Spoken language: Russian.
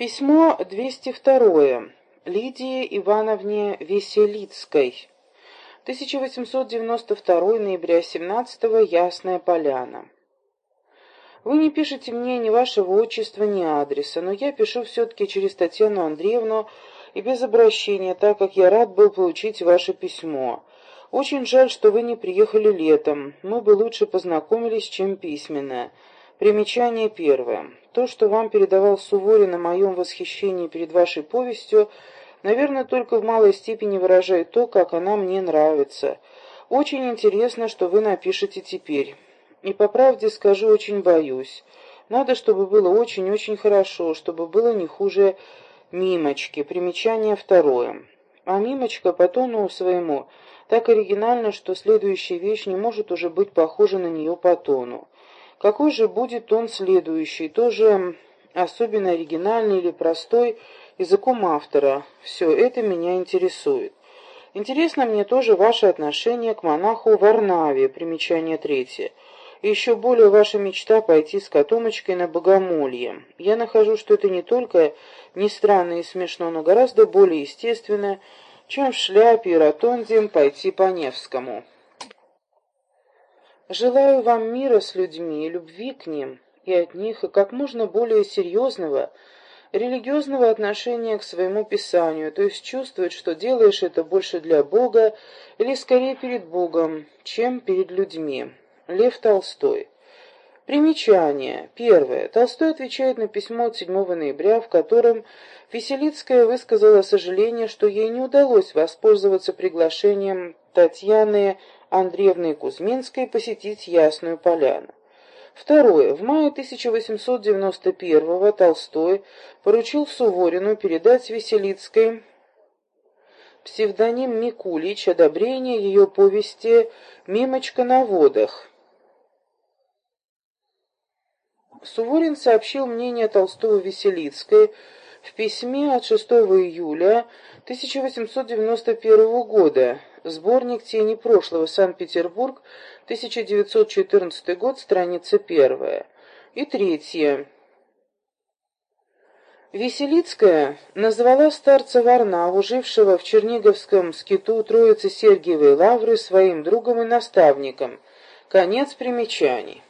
Письмо 202. Лидии Ивановне Веселицкой. 1892 ноября 17 Ясная Поляна. Вы не пишете мне ни вашего отчества, ни адреса, но я пишу все-таки через Татьяну Андреевну и без обращения, так как я рад был получить ваше письмо. Очень жаль, что вы не приехали летом. Мы бы лучше познакомились, чем письменно. Примечание первое. То, что вам передавал Суворин о моем восхищении перед вашей повестью, наверное, только в малой степени выражает то, как она мне нравится. Очень интересно, что вы напишете теперь. И по правде скажу, очень боюсь. Надо, чтобы было очень-очень хорошо, чтобы было не хуже Мимочки. Примечание второе. А Мимочка по тону своему так оригинально, что следующая вещь не может уже быть похожа на нее по тону. Какой же будет он следующий, тоже особенно оригинальный или простой, языком автора? Все это меня интересует. Интересно мне тоже ваше отношение к монаху Варнаве, примечание третье. И еще более ваша мечта пойти с котомочкой на богомолье. Я нахожу, что это не только не странно и смешно, но гораздо более естественно, чем в шляпе и ротонде пойти по Невскому. Желаю вам мира с людьми, любви к ним и от них, и как можно более серьезного, религиозного отношения к своему Писанию, то есть чувствовать, что делаешь это больше для Бога или скорее перед Богом, чем перед людьми. Лев Толстой. Примечание. Первое. Толстой отвечает на письмо от 7 ноября, в котором Веселицкая высказала сожаление, что ей не удалось воспользоваться приглашением Татьяны Андреевны Кузьминской посетить Ясную Поляну. Второе. В мае 1891 Толстой поручил Суворину передать Веселицкой псевдоним Микулич одобрение ее повести «Мимочка на водах». Суворин сообщил мнение Толстого-Веселицкой в письме от 6 июля 1891 года, Сборник «Тени прошлого. Санкт-Петербург. 1914 год. Страница первая». И третье. Веселицкая назвала старца Варнаву, жившего в Черниговском скиту Троицы Сергиевой Лавры, своим другом и наставником. Конец примечаний.